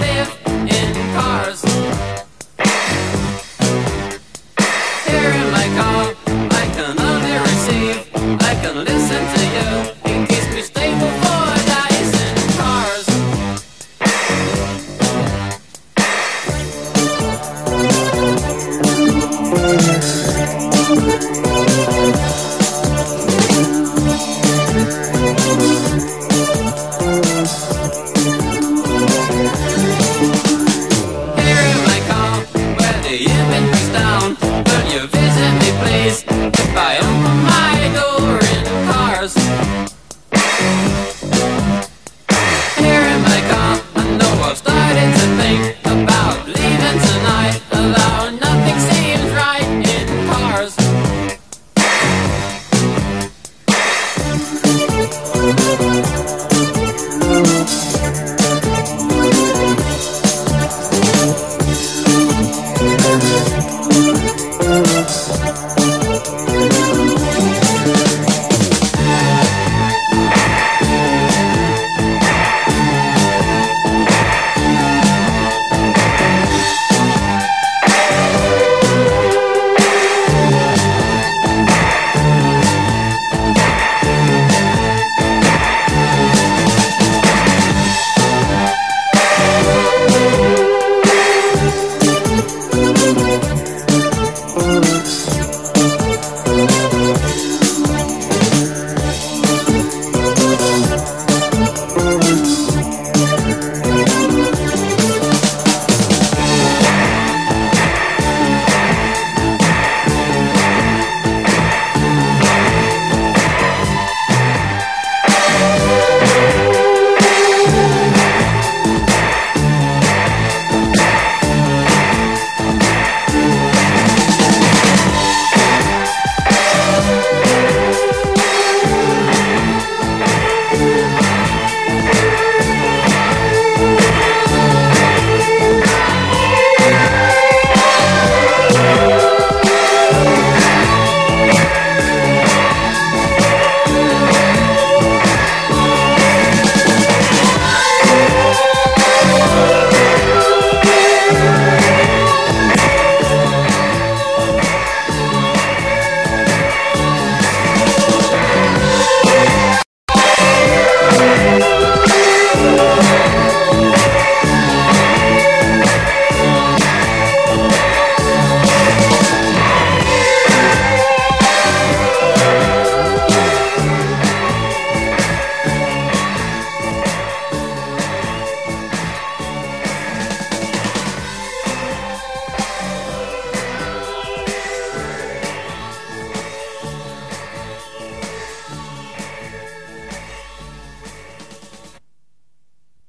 live.